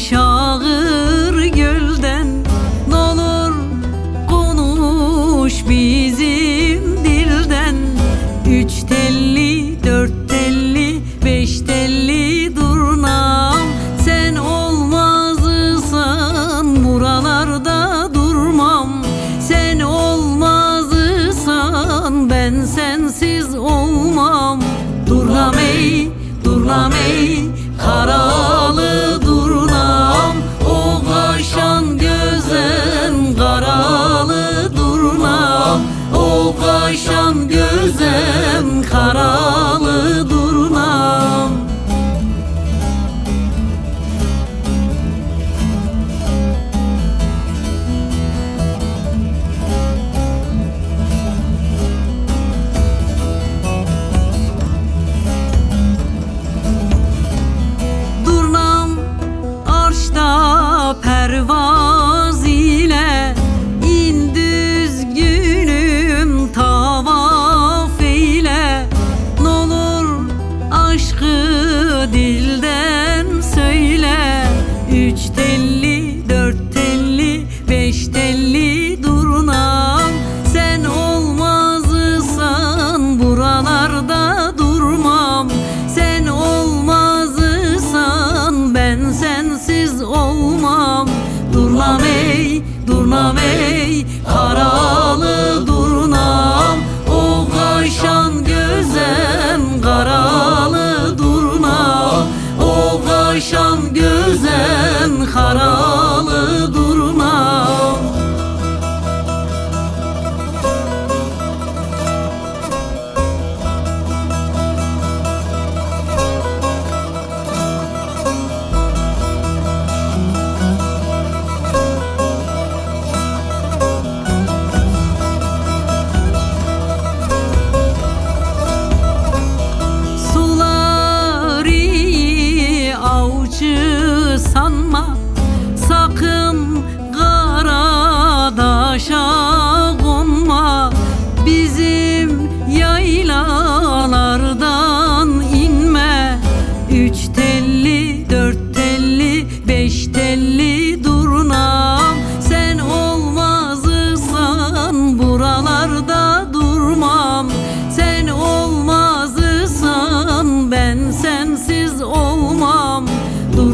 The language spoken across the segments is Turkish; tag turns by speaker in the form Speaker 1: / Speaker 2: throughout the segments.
Speaker 1: kalkmış ağır gölden. N'olur konuş bizim dilden. Üç telli, dört telli, beş telli durnam Sen olmazsan buralarda durmam. Sen olmazsan ben sensiz olmam. Durnam ey, durnam ey, Kaşan gözem karalı dilden söyle. Üç telli, dört telli, beş telli durnam Sen olmazsan buralarda durmam. Sen olmazsan ben sensiz olmam. Durnam ey, durnam ey,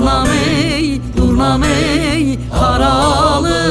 Speaker 1: Durmam ey, durmam ey Karalı.